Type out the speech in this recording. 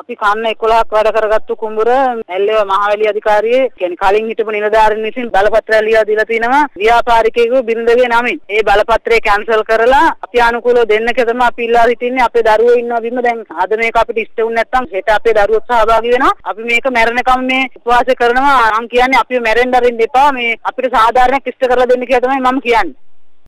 අපි කන්න 11ක් වැඩ කරගත්තු කුඹුර ඇල්ලේව මහවැලි අධිකාරියේ කියන්නේ කලින් හිටපු නිලධාරීන් විසින් බලපත්‍රය ලියලා දීලා තිනවා ව්‍යාපාරිකයෙකු බිරිඳගේ නමින්. ඒ බලපත්‍රය කැන්සල් කරලා අපි අනුකූලව දෙන්න කියලා අපි ඉල්ලා සිටින්නේ අපේ දරුවෝ ඉන්නවා බිම දැන් අද මේක අපිට ඉෂ්ට වුනේ නැත්නම් හෙට අපේ දරුවෝ සහභාගී වෙනවා. අපි මේක මැරෙනකම් මේ උපවාස කරනවා. මම කියන්නේ අපි මැරෙන්න අරින්න එපා. මේ අපිට සාධාරණයක් ඉෂ්ට කරලා දෙන්න කියලා තමයි මම කියන්නේ.